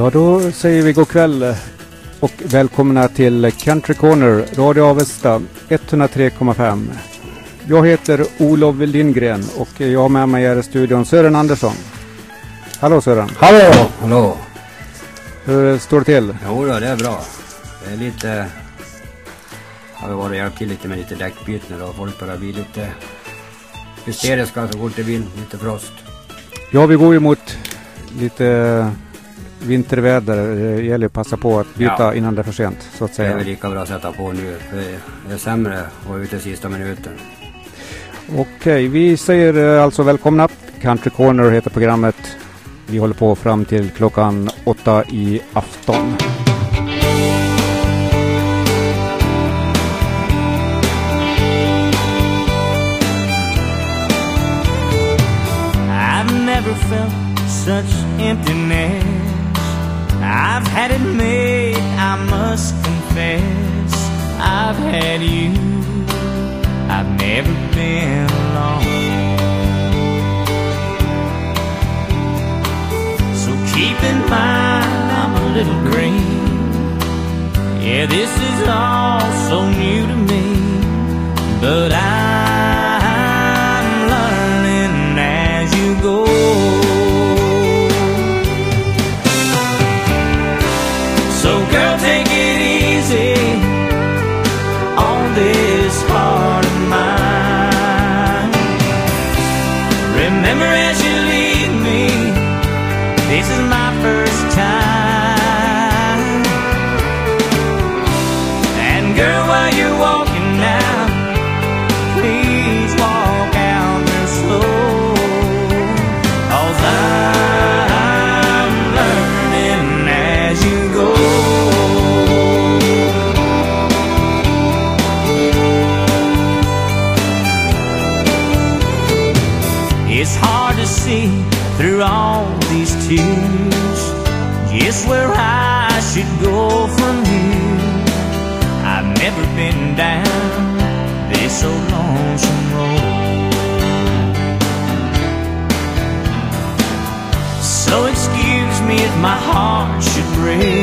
Ja, då säger vi god kväll och välkomna till Country Corner, Radio Avesta 103,5. Jag heter Olof Lindgren och jag har med mig här i studion Sören Andersson. Hallå Sören! Hallå! Hallå! Hur står det till? Jo då, det är bra. Det är lite... Har vi varit och hjälpt till lite med lite däckbyten då. Folk börjar bli lite hysteriska så fort det blir lite frost. Ja, vi går ju mot lite vinterväder. Det gäller att passa på att byta Ja. innan det är för sent, så att Det är säga. väl lika bra att sätta på nu. Det är sämre att vara ute sista minuten. Okej, vi säger eh, alltså välkomna. Country Corner heter programmet. Vi håller på fram till klockan åtta i afton. I've never felt such emptiness. I've had it made, I must confess. I've had you, I've never been alone. So keep in mind, I'm a little green. Yeah, this is all so new to me, but I'm should break.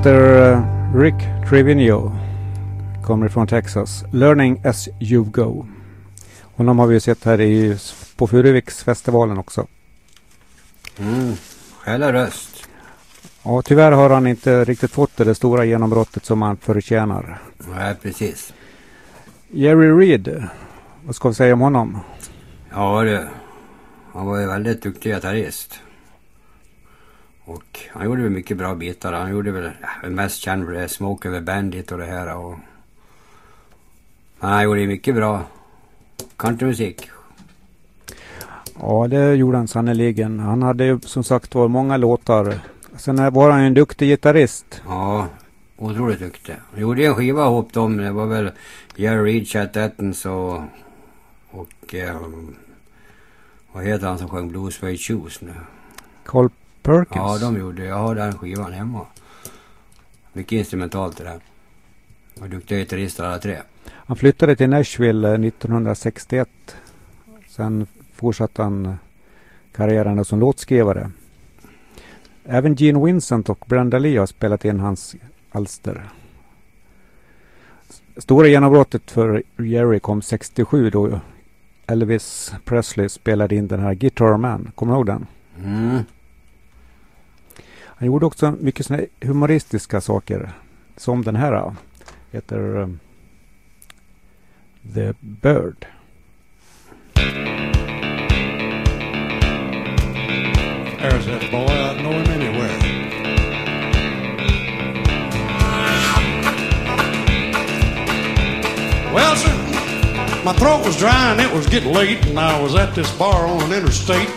Heter eh, Rick Trevino. kommer från Texas. Learning as you go. Honom har vi ju sett här i, på Furuviksfestivalen också. Mm. Skälla röst. Ja, tyvärr har han inte riktigt fått det, det stora genombrottet som han förtjänar. Nej, precis. Jerry Reed, vad ska vi säga om honom? Ja du. Han var ju väldigt duktig gitarrist. Och han gjorde väl mycket bra bitar. Han gjorde väl mest känd för det Smoke Over Bandit och det här. Och... Men han gjorde mycket bra countrymusik. Ja, det gjorde han sannerligen. Han hade ju som sagt var många låtar. Sen var han ju en duktig gitarrist. Ja, otroligt duktig. Han gjorde en skiva ihop dem. Det var väl Jerry Reed, Chet Atkins och... Och... Eh, vad heter han som sjöng Blues Suede Shoes nu? Carl Perkins. Ja, de gjorde Jag har den skivan hemma. Mycket instrumentalt i den. Och duktiga gitarrister alla tre. Han flyttade till Nashville 1961. Sen fortsatte han karriären som låtskrivare. Även Gene Vincent och Brenda Lee har spelat in hans alster. Stora genombrottet för Jerry kom 67 då Elvis Presley spelade in den här Guitar Man. Kommer du ihåg den? Mm. Han gjorde också mycket såna humoristiska saker. Som den här. Heter um, The Bird. There's that boy. I know him anywhere. Well, sir, my throat was dry and it was getting late, and I was at this bar on an interstate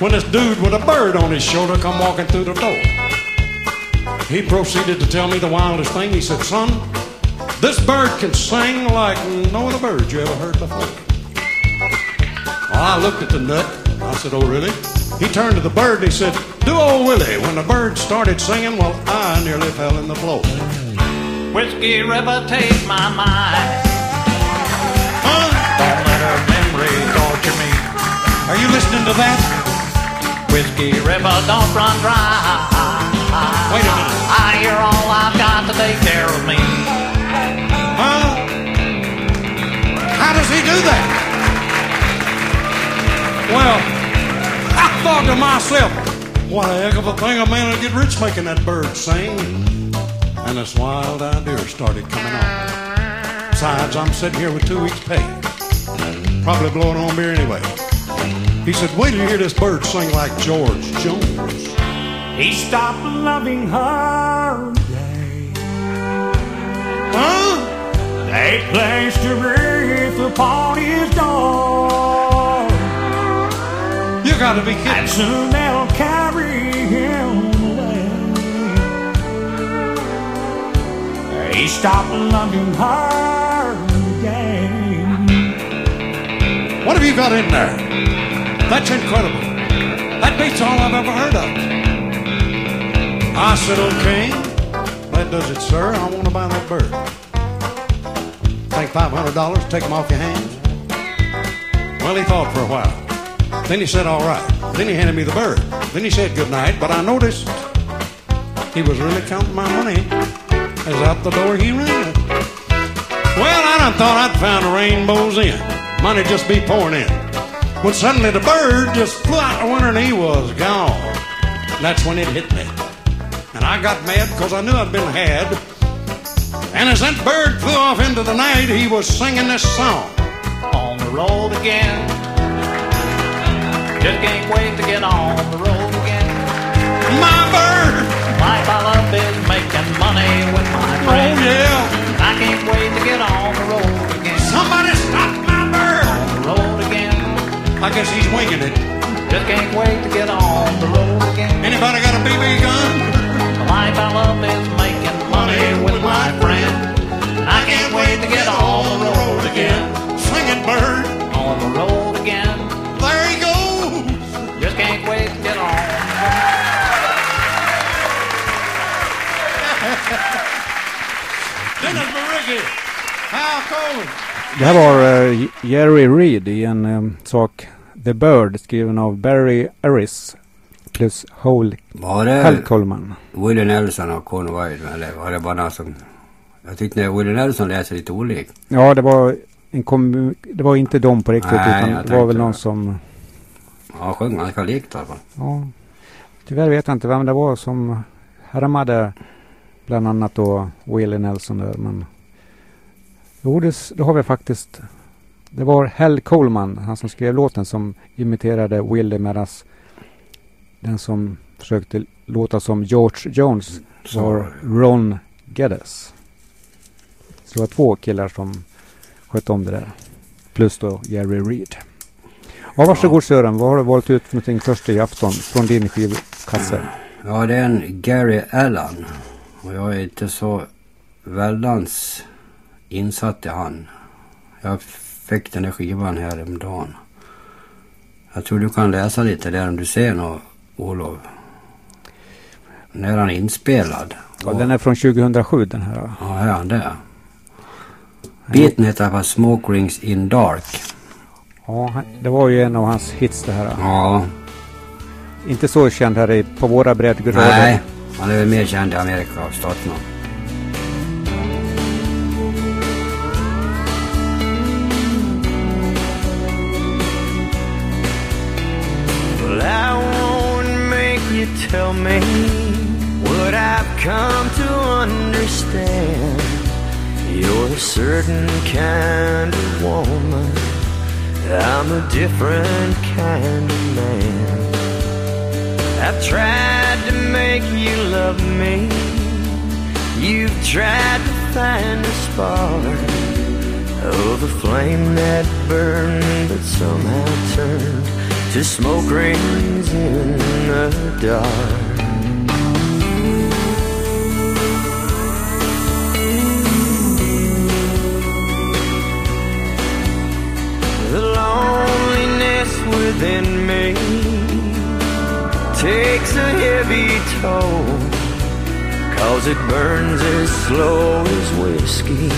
when this dude with a bird on his shoulder come walking through the door. He proceeded to tell me the wildest thing. He said, "Son, this bird can sing like no other bird you ever heard before." Well, I looked at the nut. I said, "Oh, really?" He turned to the bird and he said, Do old Willie. When the bird started singing, well, I nearly fell in the floor. Whiskey River, take my mind. Huh? Don't let her memory torture me. Are you listening to that? Whiskey River, don't run dry. Wait a minute. Ah, ah, I hear all I've got to take care of me. Huh? How does he do that? Well, I thought to myself, what a heck of a thing a man would get rich making that bird sing. And this wild idea started coming on. Besides, I'm sitting here with two weeks' pay. Probably blowing on beer anyway. He said, wait till you hear this bird sing like George Jones. He stopped loving her. Huh? They placed a wreath upon his door. You gotta be kidding. And soon they'll carry him away. He stopped loving her again. What have you got in there? That's incredible. That beats all I've ever heard of. I said, okay, that does it, sir. I want to buy that bird. Take $500, take them off your hands. Well, he thought for a while. Then he said, all right. Then he handed me the bird. Then he said good night, but I noticed he was really counting my money as out the door he ran. Well, I done thought I'd found the rainbows in. Money just be pouring in. When suddenly the bird just flew out the window and he was gone. That's when it hit me. And I got mad because I knew I'd been had. And as that bird flew off into the night, he was singing this song. On the road again. Just can't wait to get on the road again. My bird! Life I love is making money with my oh, friends. Oh, yeah. I can't wait to get on the road again. Somebody stop my bird! On the road again. I guess he's winging it. Just can't wait to get on the road again. Anybody got a BB gun? The life I love is making money with my friend. I can't wait to get on the road again. Sing it, bird. On the road again. There he goes. Just can't wait to get on. Dennis Baricki. How cold? Det här var eh, Jerry Reed i en eh, sak The Bird skriven av Barry Harris plus Hole Var det Hal Coleman. Willie Nelson och Conway eller var det bara någon som Jag tyckte Willie Nelson läser lite olikt. Ja, det var, en kom, det var inte de på riktigt Nej, utan det var väl någon det. som... Ja, sjöng ganska likt i alla fall. Ja, tyvärr vet jag inte vem det var som härmade bland annat då Willie Nelson där. Men jo, det, det har vi faktiskt. Det var Hal Coleman, han som skrev låten, som imiterade Willie medan den som försökte låta som George Jones Så, var Ron Geddes. Så det var två killar som skötte om det där. Plus då Jerry Reed. Ja, varsågod Sören. Vad har du valt ut för någonting först i afton från din skivkasse? ja, det är en Gary Allan. Och jag är inte så väldans insatt i han. Jag fick den skivan här om dagen. Jag tror du kan läsa lite där om du ser något, Olof. När han är inspelad. Ja, den är från 2007 den här. Ja, är han där. Biten heter bara Smoke Rings in Dark. Ja, han- det var ju en av hans hits det här. Ja, Inte så känd här i, på våra breddgrader. nej. Han är väl mer känd i Amerika staterna. Come to understand. You're a certain kind of woman. I'm a different kind of man. I've tried to make you love me. You've tried to find a spark of the flame that burned but somehow turned to smoke rings in the dark. Within me takes a heavy toll. Cause it burns as slow as whiskey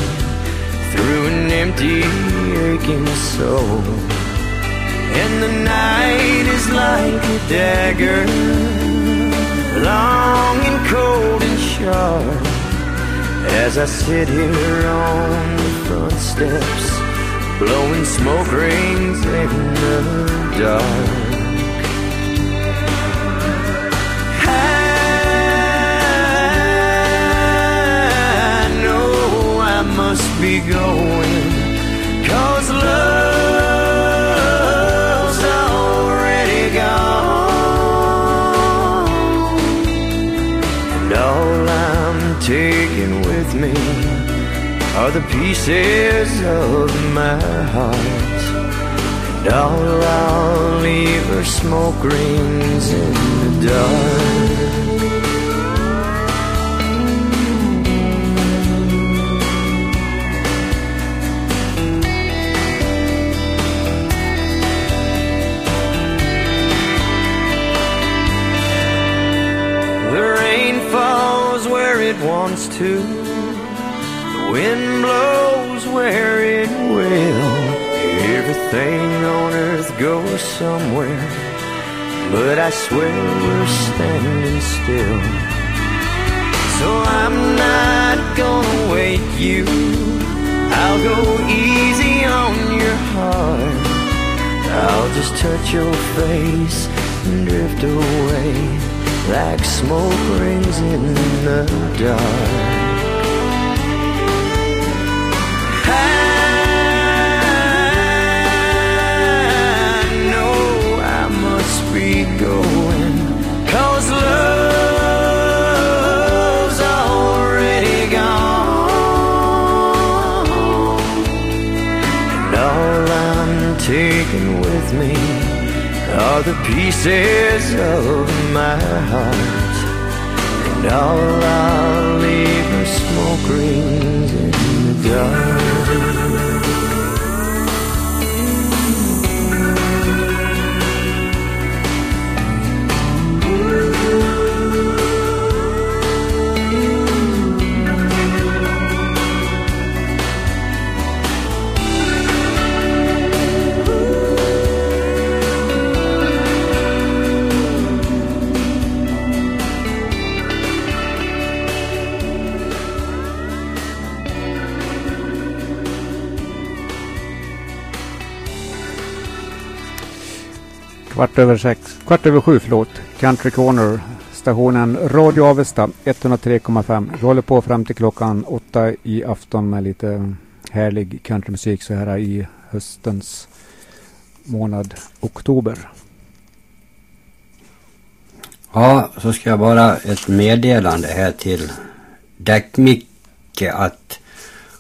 through an empty, aching soul. And the night is like a dagger, long and cold and sharp. As I sit here on the front steps, blowing smoke rings in the dark. I know I must be going, are the pieces of my heart. And all I'll leave are smoke rings in the dark. The rain falls where it wants to. Wind blows where it will. Everything on earth goes somewhere. But I swear we're standing still. So I'm not gonna wake you. I'll go easy on your heart. I'll just touch your face and drift away like smoke rings in the dark. Going, cause love's already gone. And all I'm taking with me are the pieces of my heart. And all I'll leave are smoke rings Kvart över sex. Kvart över sju, förlåt. Country Corner. Stationen Radio Avesta 103,5. Vi håller på fram till klockan åtta i afton med lite härlig countrymusik så här i höstens månad oktober. Ja, så ska jag bara ett meddelande här till Däckmicke att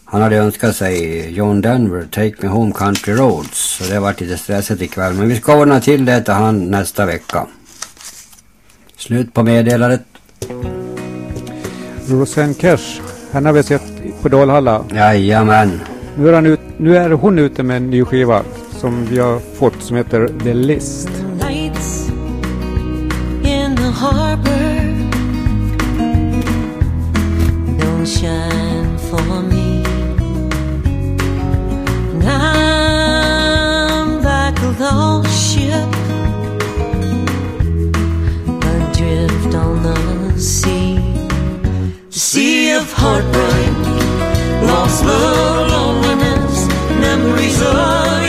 han hade önskat sig John Denver, Take Me Home Country Roads. Så det har varit lite stressigt ikväll. Men vi ska ordna till det till han nästa vecka. Slut på meddelandet. Rosanne Cash. Henne har vi sett på Dalhalla. Jajamän. Nu är, han ut, nu är hon ute med en ny skiva som vi har fått som heter The List. lights in the heartbreak, lost love, loneliness, memories of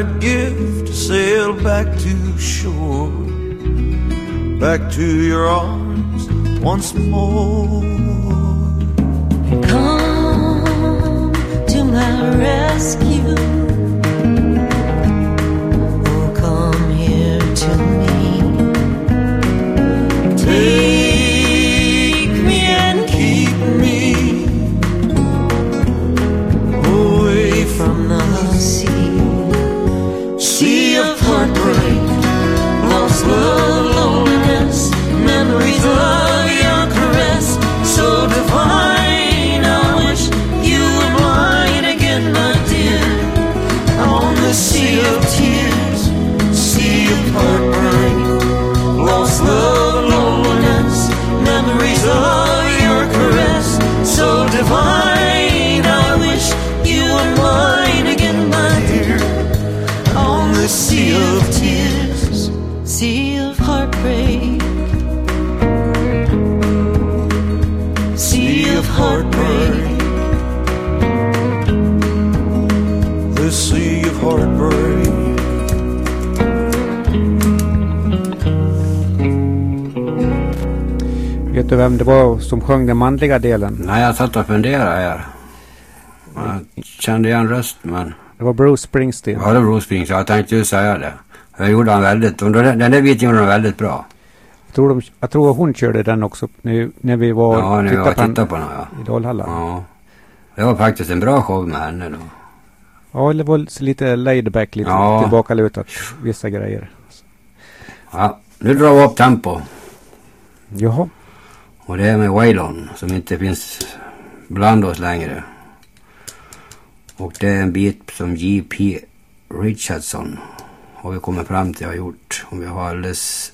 I'd give to sail back to shore, back to your arms once more. Come to my rescue. Du vem det var som sjöng den manliga delen? Nej, jag satt och funderade här. Jag kände igen rösten men... Det var Bruce Springsteen. Ja, det var Bruce Springsteen. Jag tänkte ju säga det. Jag gjorde han väldigt... Den där biten gjorde han väldigt bra. Jag tror, de, jag tror hon körde den också när, när vi var Ja, när jag tittade tittade på den ja. i Dalhalla. ja. Det var faktiskt en bra show med henne då. Ja, det var lite laid back, lite Ja. tillbakalutat. Vissa grejer. Ja, nu drar vi upp tempo. Jaha. Och det är med Waylon som inte finns bland oss längre. Och det är en bit som J.P. Richardson har vi kommit fram till har gjort. Om vi har alldeles...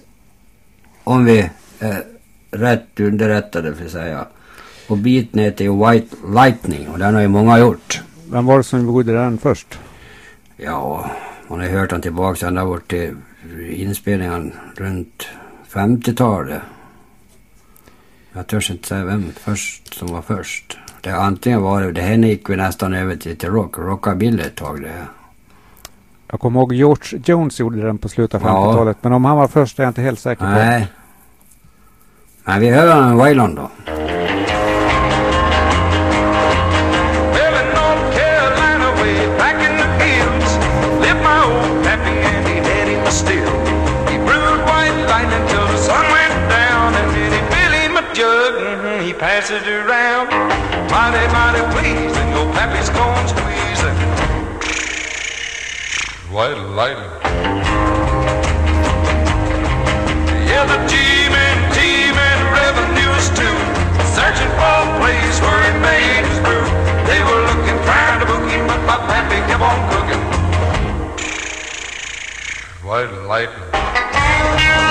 Om vi är rätt underrättade för att säga. Och biten heter ju White Lightning och den har ju många gjort. Vem var det som gjorde den först? Ja, man har hört den tillbaka har varit till inspelningen runt 50-talet. Jag törs inte säga vem först som var först. Det antingen varit, det här gick vi nästan över till, till rock, rockabilly ett tag det här. Jag kommer ihåg George Jones gjorde den på slutet av Ja. 50-talet. Men om han var först är jag inte helt säker på. Nej. Men vi hör en Waylon då. Please, and your pappy's corn squeezing. White lightning. Yeah, the teaming revenues too. Searching for a place where it made his brew. They were looking, trying to book him, but my pappy kept on cooking. White lightning.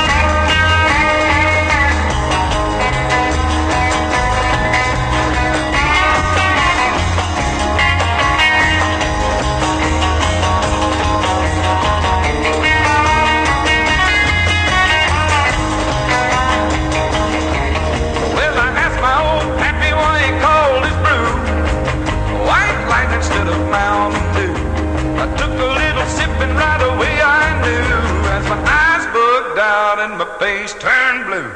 Face turned blue.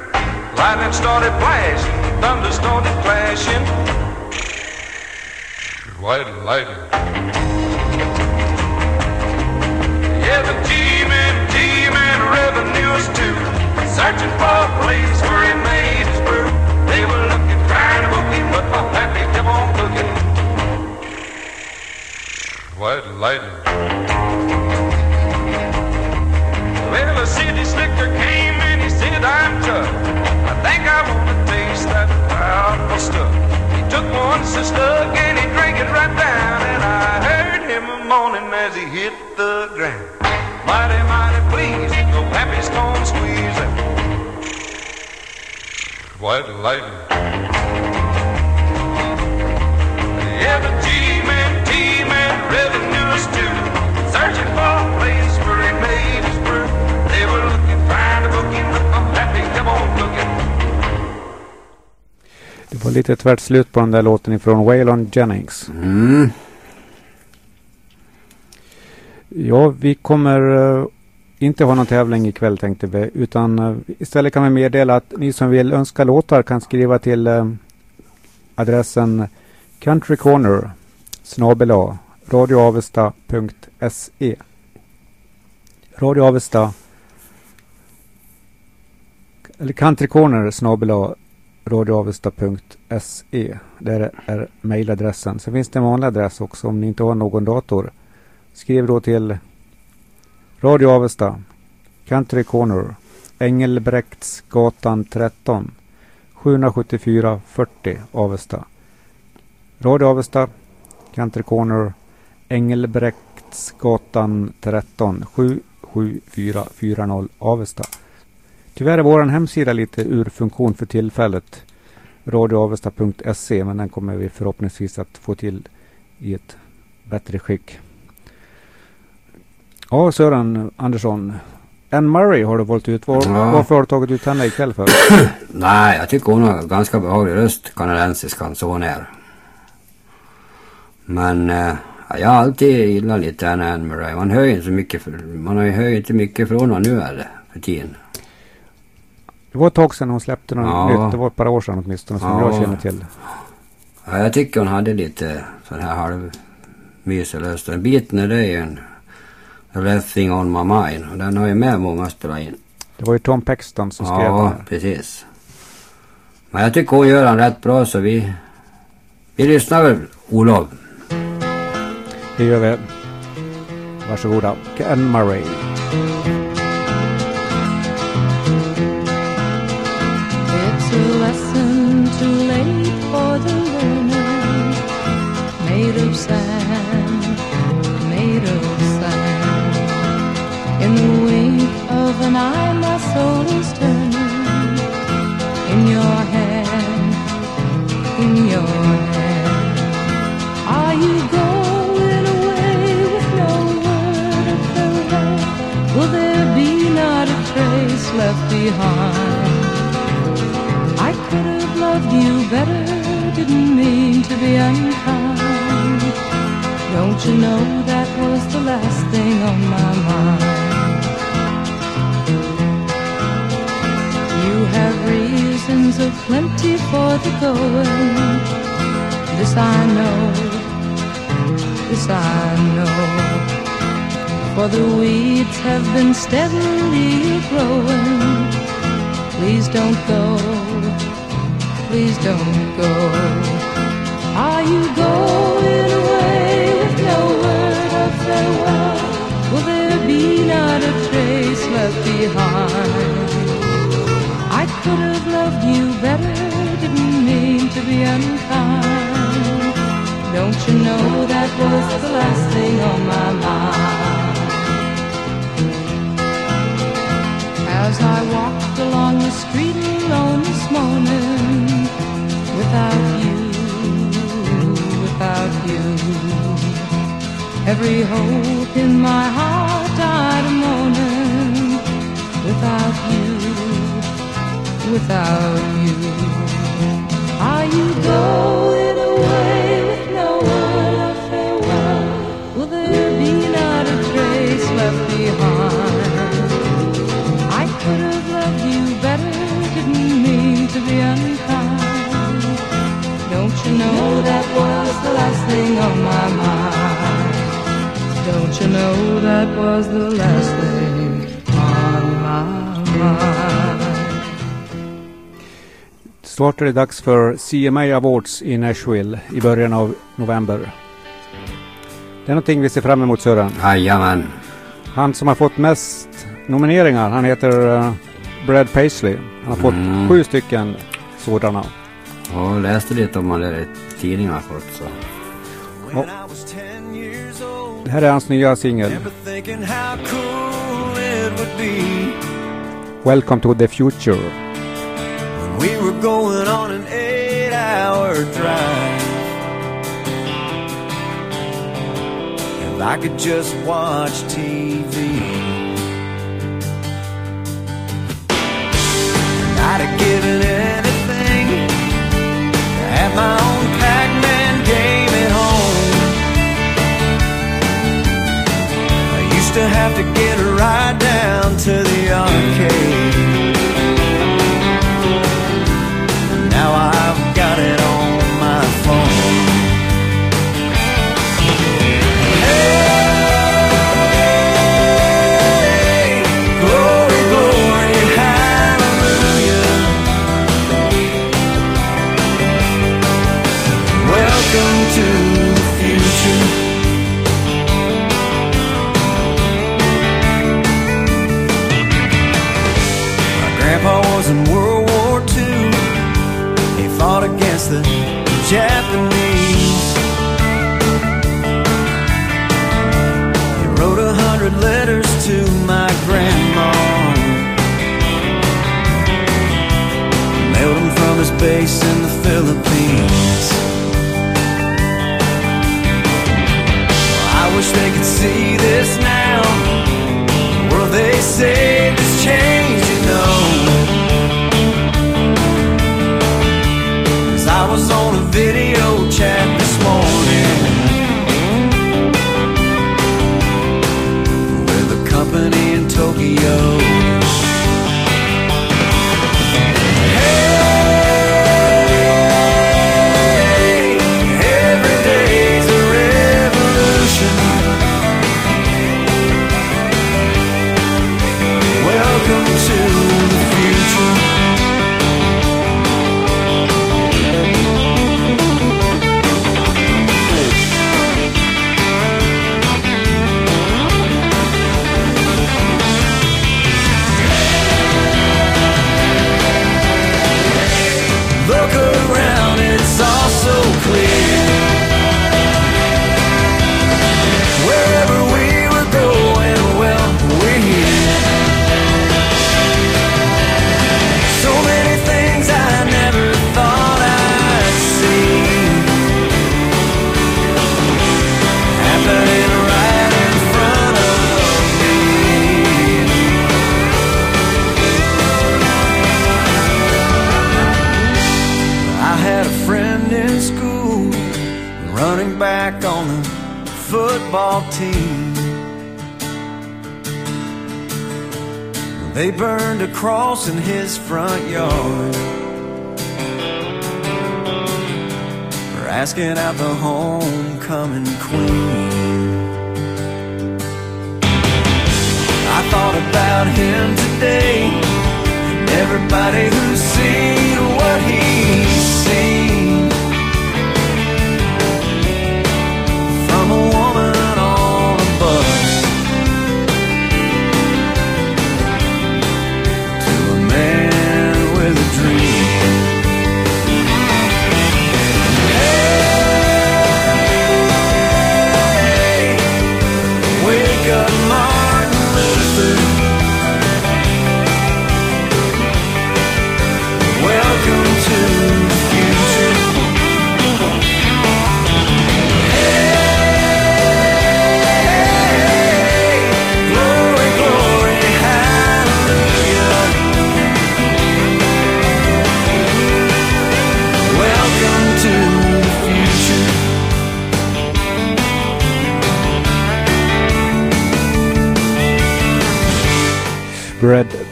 Lightning started flashing, thunder started clashing. White lightning. Yeah, the teaming, teaming revenues too. Searching for a place where he made his brew. They were looking, trying to book him, but my pappy kept on cooking. White lightning. Well, a city slicker came said, I'm tough. I think I want to taste that powerful stuff. He took one slug and he drank it right down, and I heard him a moaning as he hit the ground. Mighty, mighty pleased, your pappy's corn squeezing. White lightning. Kept on looking. Det var lite tvärt slut på den där låten ifrån Waylon Jennings. Mm. Ja, vi kommer eh, inte ha någon tävling ikväll tänkte vi. Utan eh, istället kan vi meddela att ni som vill önska låtar kan skriva till eh, adressen countrycorner snabel-a radioavesta.se Radio Avesta eller countrycorner snabel-a radioavesta.se Där är mejladressen. Sen finns det en vanlig adress också om ni inte har någon dator. Skriv då till Radio Avesta Country Corner Engelbrektsgatan 13 774 40 Avesta Radio Avesta Country Corner Engelbrektsgatan 13 77440 Avesta Tyvärr är vår hemsida lite ur funktion för tillfället radioavesta.se men den kommer vi förhoppningsvis att få till i ett bättre skick. Ja, Sören Andersson. Ann Murray har du valt ut. Var, Ja. Varför har du tagit ut henne ikväll för? Nej, jag tycker hon har ganska behaglig röst, kanadensiskan, så hon är. Men eh, jag har alltid gillat lite Ann Murray. Man hör ju inte så mycket, för, man har ju hör ju inte mycket från henne nu eller, för tiden. Det var ett tag sedan hon släppte något Ja. nytt. Det var ett par år sedan åtminstone som Ja. jag känner till. Ja, jag tycker hon hade lite sån här halvmysig röst. Den biten är det ju en Thing On My Mind. Och den har ju med många spelat in. Det var ju Tom Paxton som skrev den Ja, precis. Men jag tycker hon gör den rätt bra så vi... Vi lyssnar väl, Olof? Det gör vi. Varsågoda. Ann Murray. An eye, my soul is turning. In your hand, in your hand. Are you going away with no word of farewell? Will there be not a trace left behind? I could have loved you better, didn't mean to be unkind. Don't you know that was the last thing on my mind? Have reasons of plenty for the going. This I know, this I know. For the weeds have been steadily growing. Please don't go, please don't go. Are you going away with no word of farewell? Will there be not a trace left behind? Could have loved you better, didn't mean to be unkind. Don't you know that was the last thing on my mind? As I walked along the street alone this morning, without you, without you, every hope in my heart died a moaning. Without you, without you, are you going away with no word of farewell? Will there be not a trace left behind? I could have loved you better, didn't mean to be unkind. Don't you know that was the last thing on my mind? Don't you know that was the last thing on my mind? Snart är det dags för CMA Awards i Nashville i början av november. Det är någonting vi ser fram emot Sören. Jajamän. Han som har fått mest nomineringar, han heter uh, Brad Paisley. Han har fått Mm. sju stycken sådana. Ja, jag läste lite om det i tidningar förut så. Ja. Det här är hans nya singel. Welcome to the future. Going on an eight hour drive. If I could just watch TV. I'd have given anything to have my own Pac Man game at home. I used to have to get a ride down to the arcade. Mailed them from his base in the Philippines. I wish they could see this now. World they say has changed, you know. Cause I was on a video chat this morning with a company in Tokyo.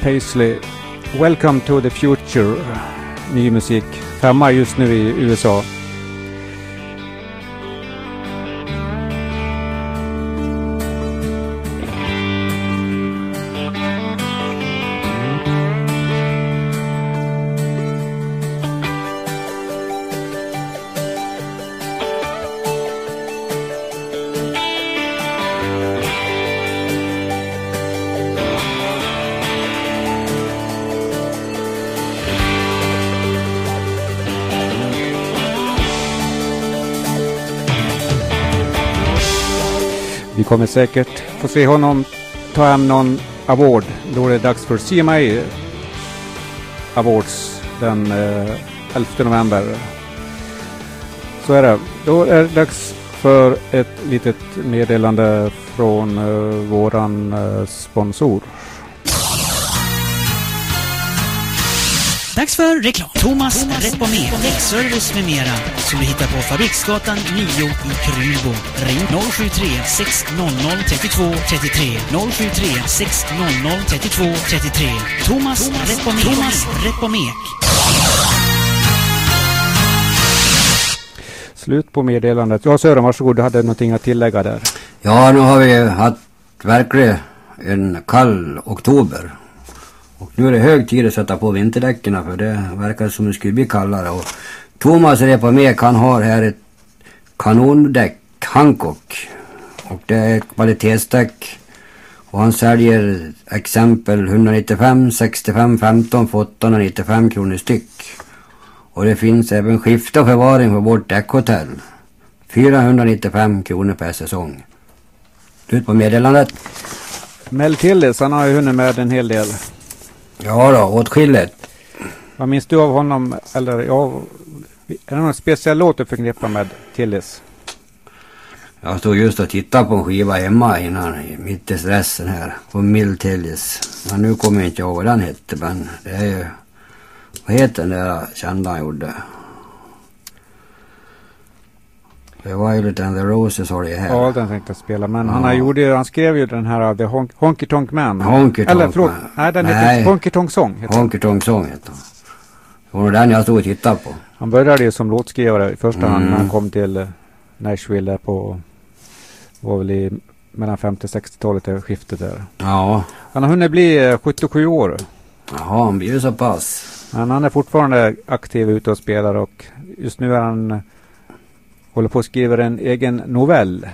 Paisley. Welcome to the future. Eh, ny musik. Femma just nu i USA. Kommer säkert få se honom ta hem någon award. Då är det dags för CMA Awards den eh, 11 november. Så är det. Då är det dags för ett litet meddelande från eh, våran eh, sponsor. Dags för reklam. Thomas Repomer, däckservice med mera. Som du hittar på Fabriksgatan 9 i Krylbo. Ring 073 600 32 33 073 600 32 33 Thomas Repomer. Thomas Repomek. Slut på meddelandet. Ja Sören, varsågod. Du hade någonting att tillägga där. Ja, nu har vi haft verkligen en kall oktober. Och nu är det hög tid att sätta på vinterdäcken för det verkar som det skulle bli kallare. Och Thomas Repamek han har här ett kanondäck, Hancock. Och det är ett kvalitetsdäck. Och han säljer exempel 195, 65, 15 för 895 kronor styck. Och det finns även skifte och förvaring på vårt däckhotell. 495 kronor per säsong. Slut på meddelandet. Mel Tillis, han har ju hunnit med en hel del. Ja då, åtskilligt. Vad minns du av honom? Eller ja, är det någon speciell låt du förknippar med Tillis? Jag stod just och tittade på en skiva hemma innan, mitt i stressen här. På Mill Tillis. Men nu kommer jag inte ihåg vad den hette, men det är ju... Vad heter den där kända han gjorde? The Violet and the Roses har det här. Ja, den tänkte jag spela. Men Ja. han, har gjorde, ju- han skrev ju den här The Honk, Honky Tonk Man. Honky Tonk Eller förlåt, nej den Nej. heter Honky Tonk Song. Heter. Honky Tonk Song heter den. Det var den jag stod och tittade på. Han började ju som låtskrivare i första hand Mm. när han kom till eh, Nashville där på, var väl i mellan 50 och 60-talet, det skiftet där. Ja. Han har hunnit bli eh, 77 år. Jaha, han blir ju så pass. Men han är fortfarande aktiv ute och spelar och just nu är han eh, håller på att skriva en egen novell.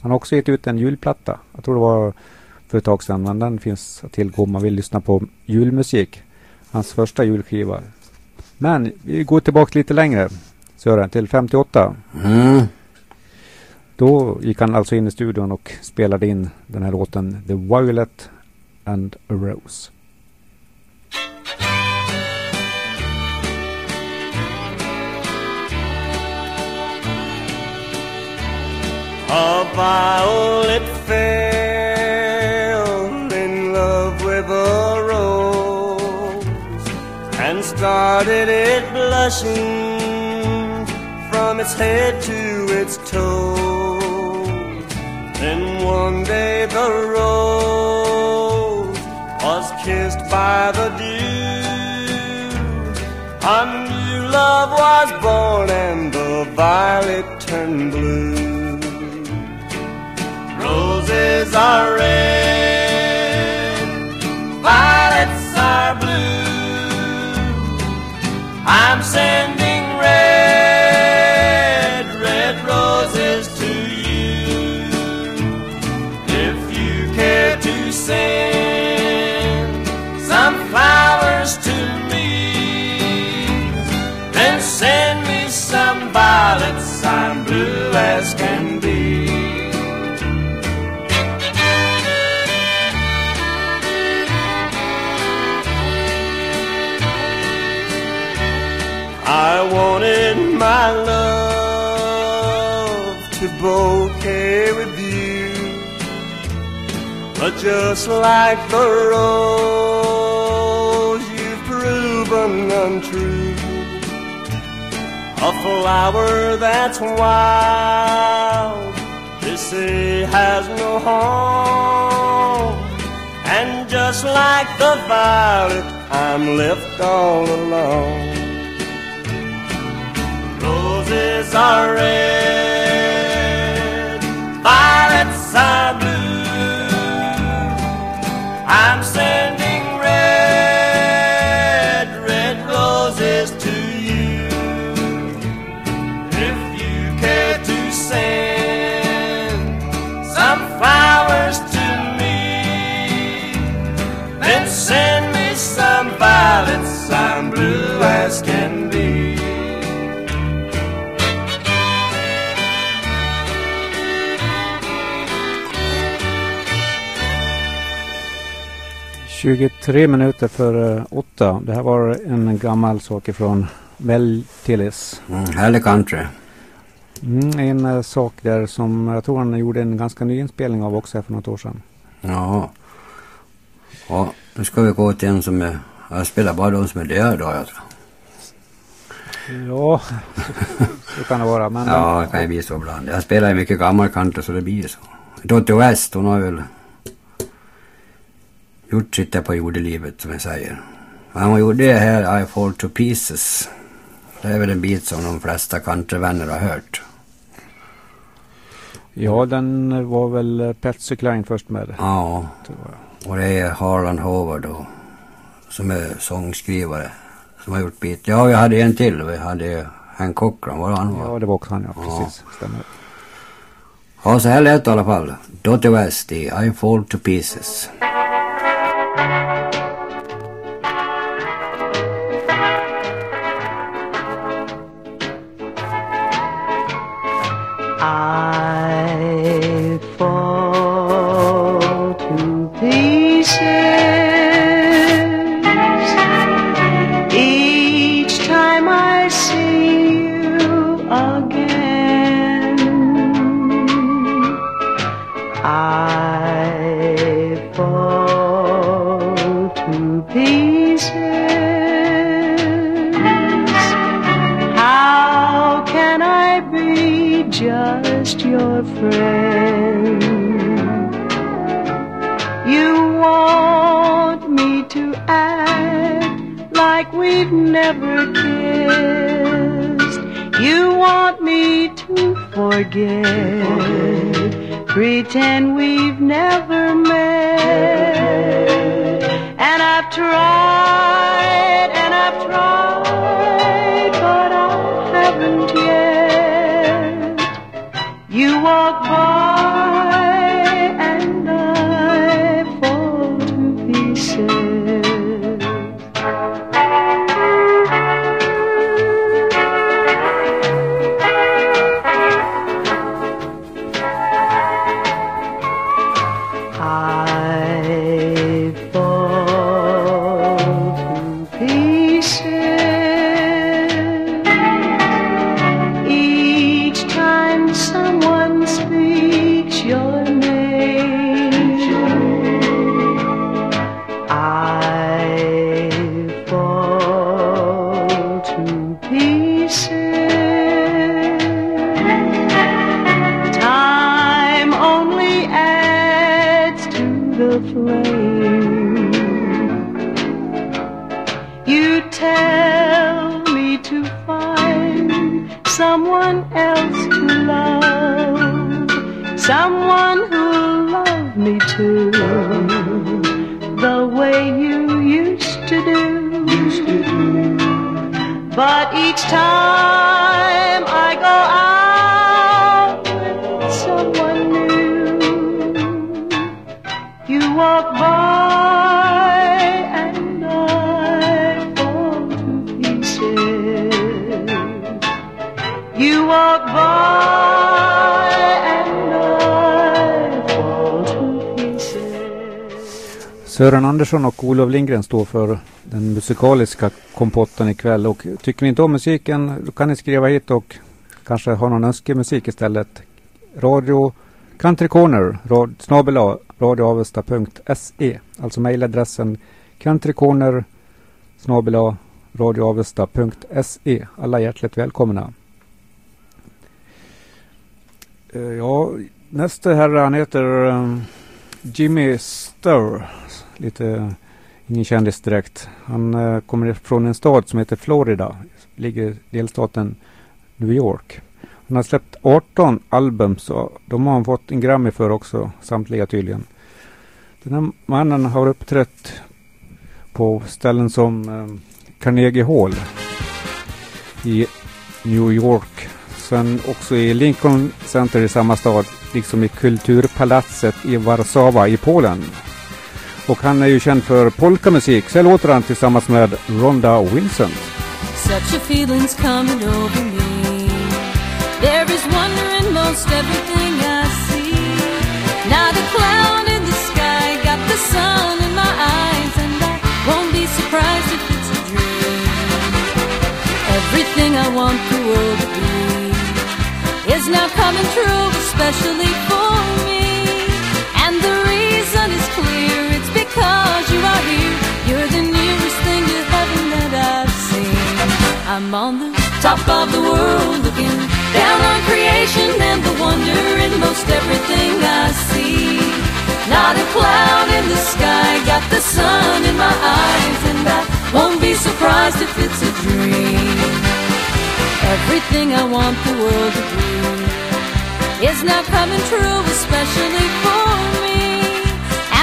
Han har också gett ut en julplatta. Jag tror det var för ett tag sedan, men den finns att tillgå om man vill lyssna på julmusik. Hans första julskiva. Men vi går tillbaka lite längre, Sören, till 58. Mm. Då gick han alltså in i studion och spelade in den här låten The Violet and a Rose. A violet fell in love with a rose and started it blushing from its head to its toes. Then one day the rose was kissed by the dew. A new love was born and the violet turned blue. Are red, violets are blue. I'm sending just like the rose, you've proven untrue. A flower that's wild, they say has no home, and just like the violet, I'm left all alone. Roses are red, 23 minuter för åtta. Det här var en gammal sak ifrån Mel Tillis. Mm, härlig country. Mm, en eh, sak där som jag tror han gjorde en ganska ny inspelning av också för något år sedan. Ja. Ja, nu ska vi gå till en som är... Jag spelar bara de som är döda då, jag tror. Ja, så kan det vara. Men Ja, det kan ju bli så ibland. Jag spelar ju mycket gammal country så det blir så. Dottie West, hon har väl gjort sitt där på jordelivet som jag säger. Hon gjorde det här I Fall To Pieces. Det är väl en bit som de flesta countryvänner har hört. ja, den var väl Patsy Cline först med. Ja, och det är Harlan Howard då, som är sångskrivare som har gjort bit. Ja, vi hade en till. Vi hade Hank Cochran, var det han var? Ja, det var också han ja, Ja. precis. Stämmer. Ja, så här lät det i alla fall. Dottie West i I Fall To Pieces. I just your friend? You want me to act like we've never kissed. You want me to forget, pretend we've never met. And I've tried and I've tried, but I haven't. You walk by Sören Andersson och Olof Lindgren står för den musikaliska kompotten ikväll. Och tycker ni inte om musiken då kan ni skriva hit och kanske ha någon önskemusik istället. Radio Country Corner, rad, snabel A, radioavesta.se. Alltså mejladressen countrycorner snabel A, radioavesta.se. Alla hjärtligt välkomna. Eh, ja, nästa herre han heter eh, Jimmy Sturr lite, ingen kändis direkt. Han eh, kommer från en stad som heter Florida. Ligger i delstaten New York. Han har släppt 18 album så de har han fått en Grammy för också, samtliga tydligen. Den här mannen har uppträtt på ställen som eh, Carnegie Hall i New York. Sen också i Lincoln Center i samma stad, liksom i Kulturpalatset i Warszawa i Polen. Och han är ju känd för polkamusik. Så låter han tillsammans med Rhonda Vincent. Such a feeling's coming over me. There is wonder in most everything I see. Not a cloud in the sky, got the sun in my eyes, and I won't be surprised if it's a dream. Everything I want the world to be is now coming true, especially for me. Because you are here. You're the nearest thing to heaven that I've seen. I'm on the top of the world looking down on creation and the wonder in most everything I see. Not a cloud in the sky, got the sun in my eyes, and I won't be surprised if it's a dream. Everything I want the world to be is now coming true, especially for me.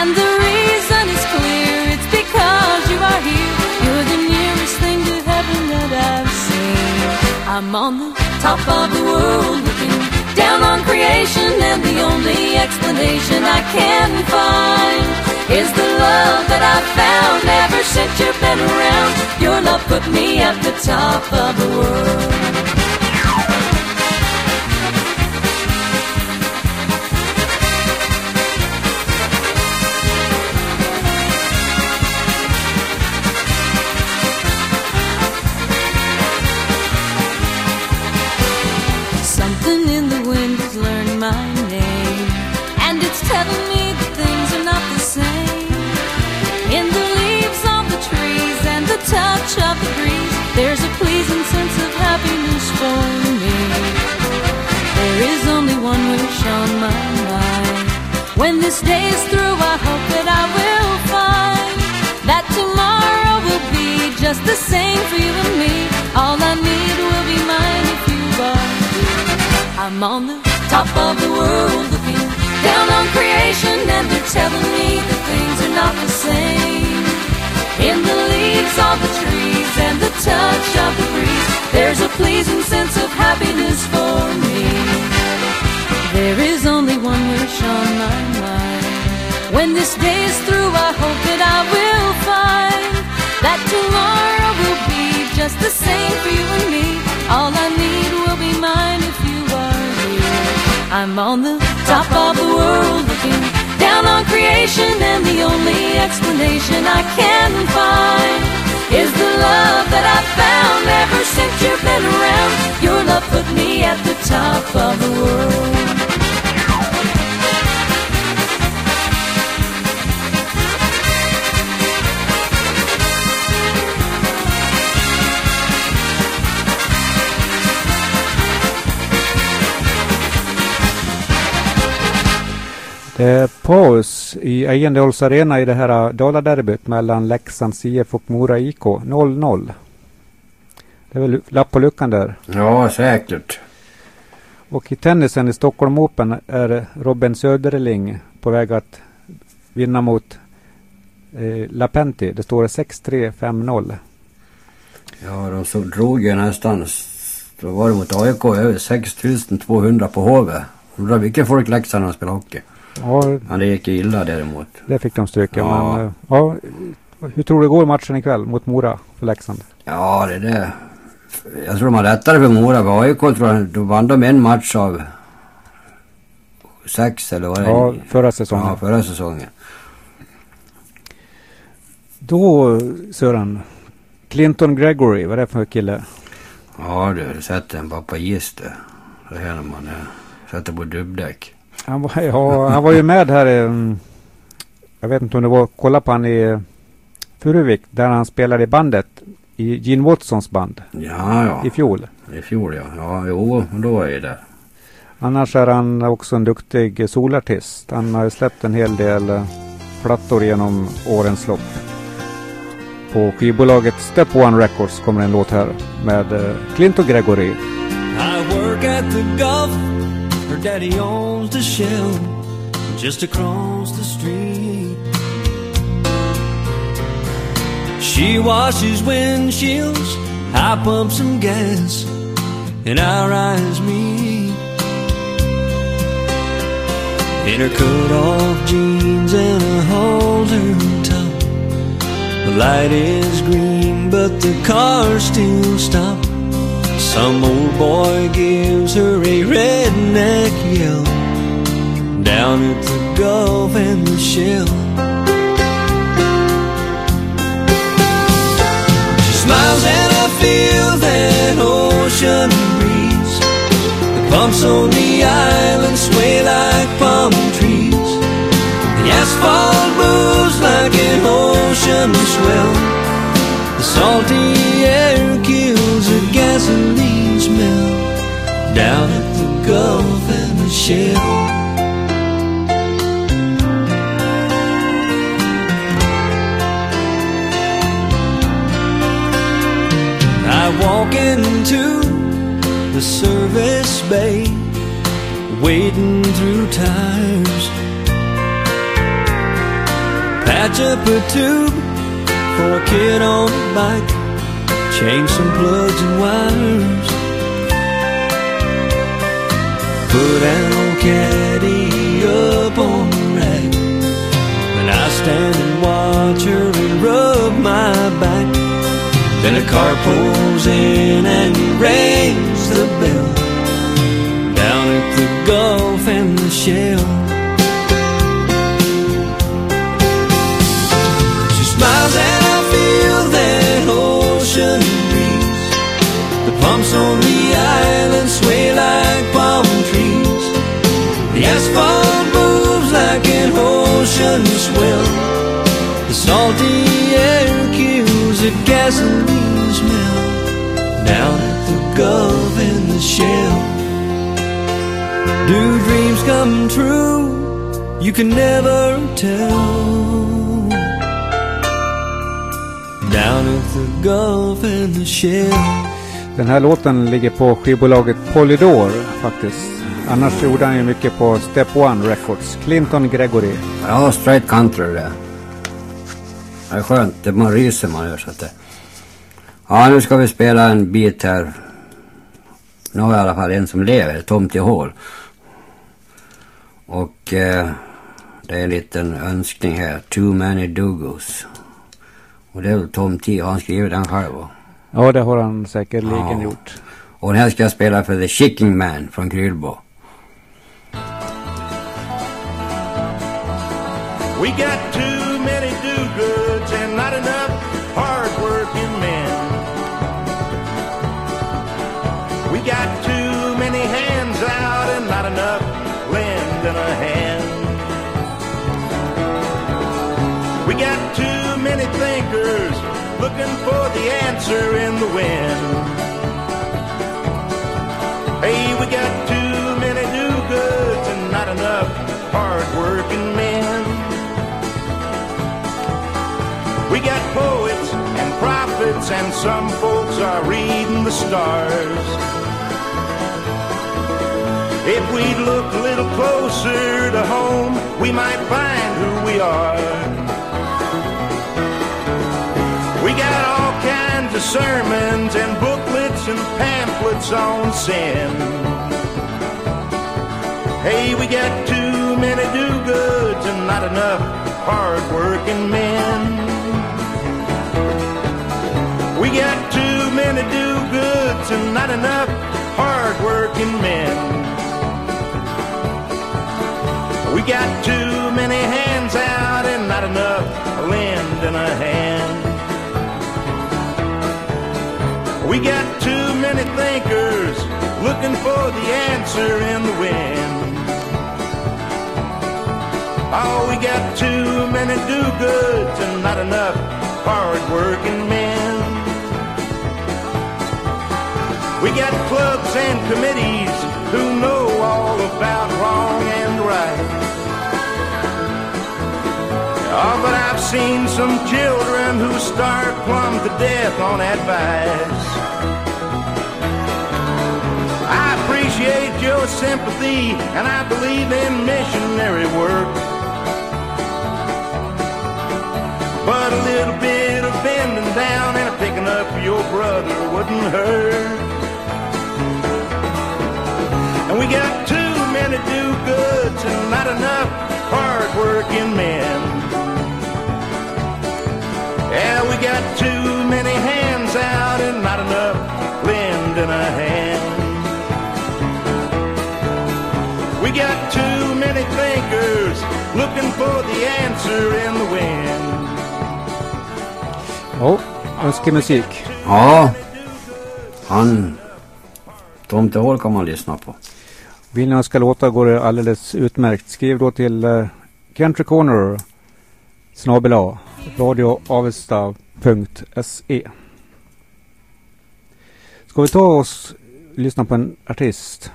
And the reason is clear, it's because you are here. You're the nearest thing to heaven that I've seen. I'm on the top of the world looking down on creation, and the only explanation I can find is the love that I've found ever since you've been around. Your love put me at the top of the world. Touch of the breeze, there's a pleasing sense of happiness for me. There is only one wish on my mind. When this day is through, I hope that I will find that tomorrow will be just the same for you and me. All I need will be mine if you are. I'm on the top of the world looking down on creation, and they're telling me that things are not the same. In the leaves of the the touch of the breeze, there's a pleasing sense of happiness for me. There is only one wish on my mind. When this day is through, I hope that I will find that tomorrow will be just the same for you and me. All I need will be mine if you are here. I'm on the top of the world looking down on creation, and the only explanation I can find is the love that I've found ever since you've been around. Your love put me at the top of the world. Det är paus i Ejendals arena i det här Daladerbyt mellan Leksands IF och Mora IK. 0-0. Det är väl lapp på luckan där. Ja, säkert. Och i tennisen i Stockholm Open är Robin Söderling på väg att vinna mot eh, Lapenti. Det står 6-3, 5-0. Ja, de så drog ju nästan, då var det mot AIK, över 6200 på Hovet. Undrar mycket folk Leksand när de spelar hockey. Ja, Men det gick illa däremot. det fick de stryka. Ja. Men, eh, ja, hur tror du det går matchen ikväll mot Mora för Leksand? Ja, det där. Jag tror de har lättare för Mora. För AIK tror jag, då vann de en match av sex eller vad det Ja, förra säsongen. Ja, förra säsongen. Då Sören, Clinton Gregory, vad är det för kille? Ja du, du sätter en bara på is det. Det här när man är, sätter på dubbdäck. Han var, ja, han var ju med här. eh, Jag vet inte om det var, kolla på han i Furuvik där han spelade i bandet. I Gene Watsons band. Ja, ja. I fjol. I fjol ja. Ja, jo, då var jag ju där. Annars är han också en duktig solartist. Han har släppt en hel del eh, plattor genom årens lopp. På skivbolaget Step One Records kommer en låt här med eh, Clint och Gregory. I work at the Gulf. Her daddy owns the shell just across the street. She washes windshields, I pump some gas, and our eyes meet. In her cut off jeans and a halter top. The light is green, but the car still stopped. Some old boy gives her a redneck yell down at the Gulf and the Shell. She smiles and I feel that ocean breeze. The bumps on the island sway like palm trees. The asphalt moves like an ocean swell. The salty air kills the gasoline down at the Gulf and the Shell. I walk into the service bay, wading through tires. Patch up a tube for a kid on a bike, change some plugs and wires. Put Al Caddy up on the rack, and I stand and watch her and rub my back. Then a car pulls in and rings the bell down at the Gulf and the Shell. Salty air kills the gasoline smell down at the Gulf and the Shell. Do dreams come true? You can never tell. Down at the Gulf and the Shell. Den här låten ligger på skivbolaget Polydor faktiskt. Annars gjorde han ju mycket på Step One Records. Clinton Gregory. Ja, straight country det. Det är skönt, det man ryser man gör så att det... Ja, nu ska vi spela en bit här. Nu har jag i alla fall en som lever, Tom till hål. Och eh, det är en liten önskning här. Too many Dugos. Och det är väl Tom T. Har han skrivit den själv? Ja, det har han säkerligen Ja. gjort. Och den här ska jag spela för The Chicken Man från Krylbo. We got too answer in the wind. Hey, we got too many do-goods and not enough hard-working men. We got poets and prophets, and some folks are reading the stars. If we'd look a little closer to home, we might find who we are. We got of sermons and booklets and pamphlets on sin. Hey, we got too many do-goods and not enough hard-working men. We got too many do-goods and not enough hard-working men. We got too many hands out and not enough lending a hand. We got too many thinkers looking for the answer in the wind. Oh, we got too many do-goods and not enough hard-working men. We got clubs and committees who know all about wrong Oh, but I've seen some children who starve plumb to death on advice. I appreciate your sympathy, and I believe in missionary work. But a little bit of bending down and picking up your brother wouldn't hurt. And we got too many do-goods and not enough hard-working men. Yeah, we got too many hands out and not enough lending a hand. We got too many thinkers looking for the answer in the wind. Ja, önskemusik. Ja, han... Tomtehål kan man lyssna på. Vill ni önska låtar går det alldeles utmärkt. Skriv då till uh, Country Corner snabel radioavesta.se Ska vi ta oss lyssna på en artist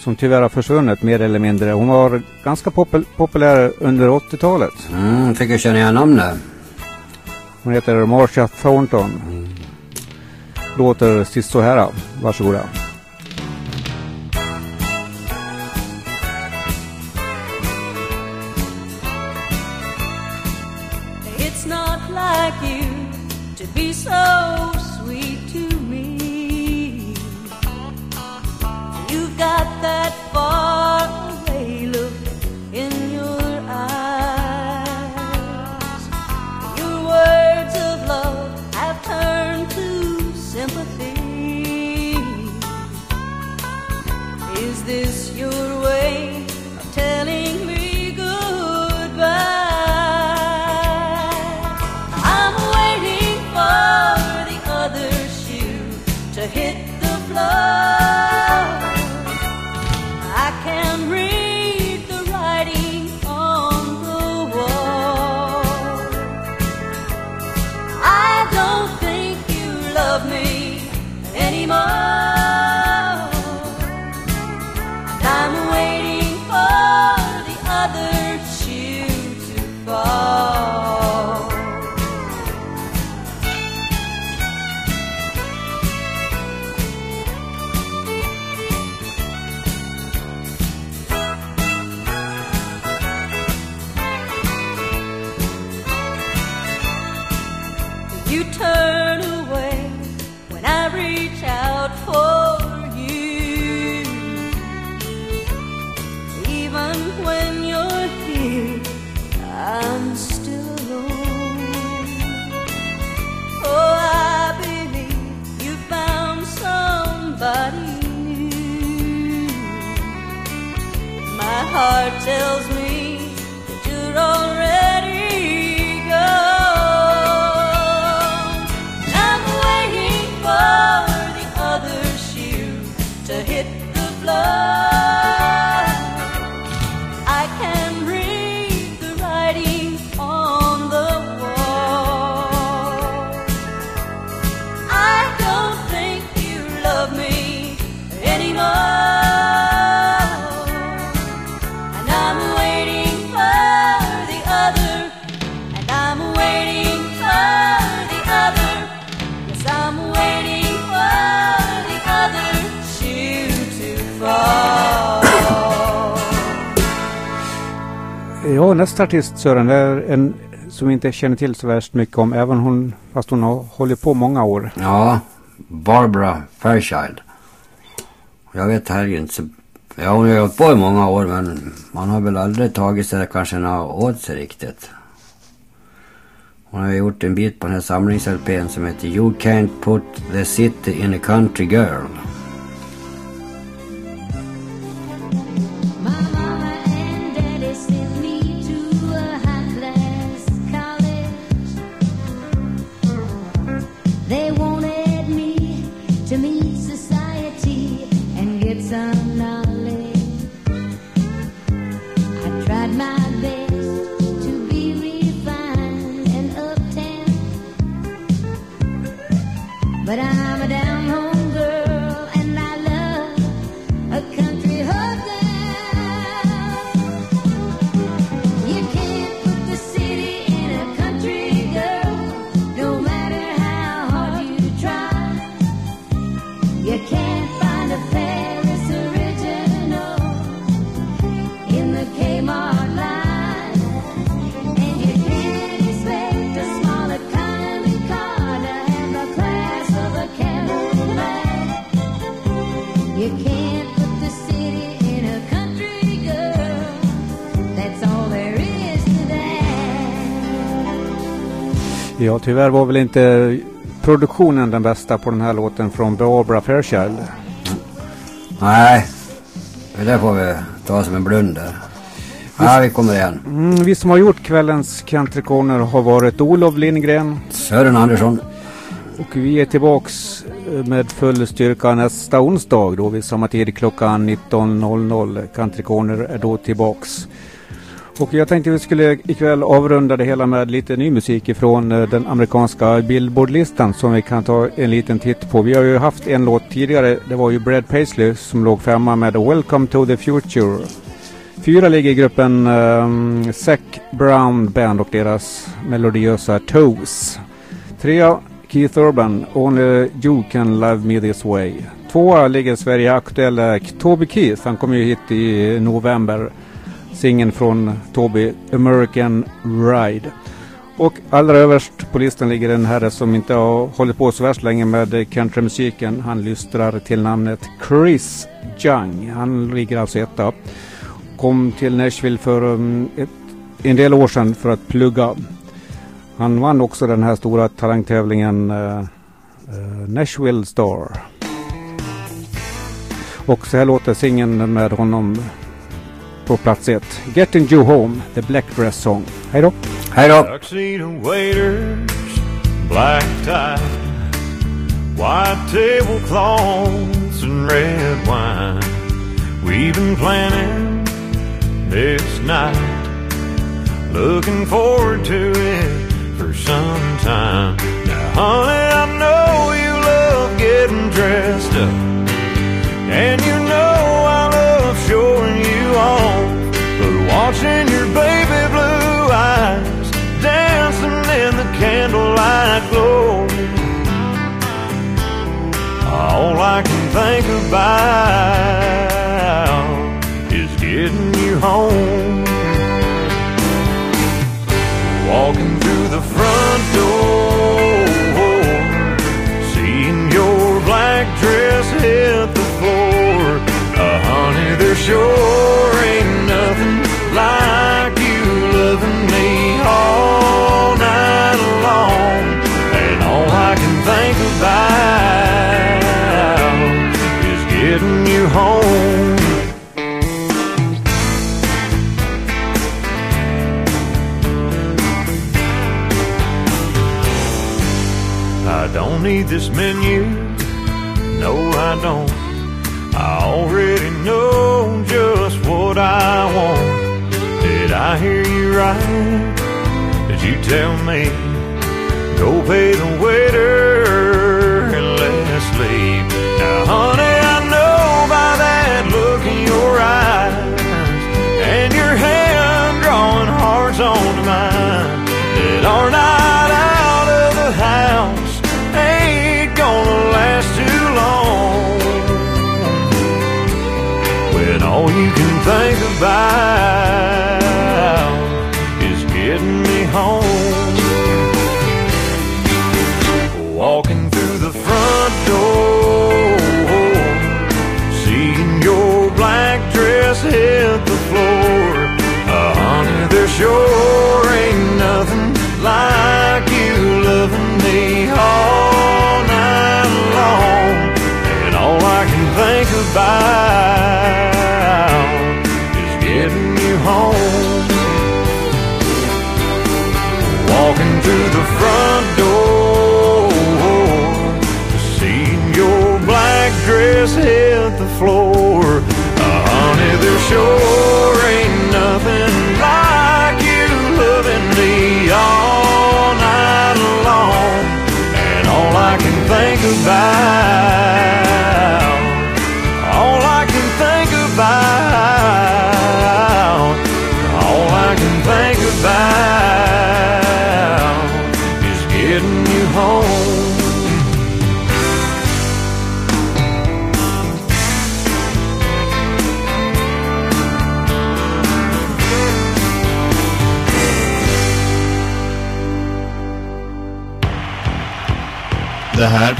som tyvärr har försvunnit mer eller mindre. Hon var ganska popul populär under 80-talet. Mm, fick jag känna igen namnet. Hon heter Marcia Thornton. Låter sist så här. Varsågoda. Like you to be so sweet to me. You've got that far You turn away when I reach out for you. Even when you're here, I'm still alone. Oh, I believe you found somebody new. My heart tells me Ja, nästa artist Sören, det är en som vi inte känner till så värst mycket om. Även hon, fast hon har hållit på många år. Ja, Barbara Fairchild. Jag vet här inte så... Ja, hon har ju hållit på i många år men man har väl aldrig tagit sig kanske några åt sig riktigt. Hon har gjort en bit på den här samlings-LPn som heter You Can't Put the City in a Country Girl. Ja, tyvärr var väl inte produktionen den bästa på den här låten från Barbara Fairchild. Nej, det där får vi ta som en blunder. Ja, vi kommer igen. Mm, vi som har gjort kvällens Country Corner har varit Olof Lindgren. Sören Andersson. Och vi är tillbaks eh, med full styrka nästa onsdag då vid samma tid klockan 19.00. Country Corner är då tillbaks. Och jag tänkte vi skulle ikväll avrunda det hela med lite ny musik ifrån eh, den amerikanska Billboardlistan som vi kan ta en liten titt på. Vi har ju haft en låt tidigare. Det var ju Brad Paisley som låg femma med Welcome to the Future. Fyra ligger i gruppen um, Zac Brown Band och deras melodiösa Toes. Trea Keith Urban, Only You Can Love Me This Way. Tvåa ligger Sverige aktuella Toby Keith. Han kom ju hit i november. Singeln från Toby, American Ride. Och allra överst på listan ligger en herre som inte har hållit på så värst länge med countrymusiken. Han lystrar till namnet Chris Young. Han ligger alltså etta. Kom till Nashville för um, ett, en del år sedan för att plugga. Han vann också den här stora talangtävlingen uh, uh, Nashville Star. Och så här låter singeln med honom på plats ett. Getting You Home, The Black Dress Song. Hej då! Hej då! Tuxedo waiters, black tie, white tablecloths and red wine. We've been planning this night, looking forward to it for some time. Now, honey, I know you love getting dressed up, and you watching your baby blue eyes dancing in the candlelight glow, all I can think about is getting you home. Walking through the front door, seeing your black dress hit the floor. Uh, honey, there sure like you loving me all night long. And all I can think about is getting you home. I don't need this menu. No, I don't. I already know just what I want. I hear you right? Did you tell me? Go pay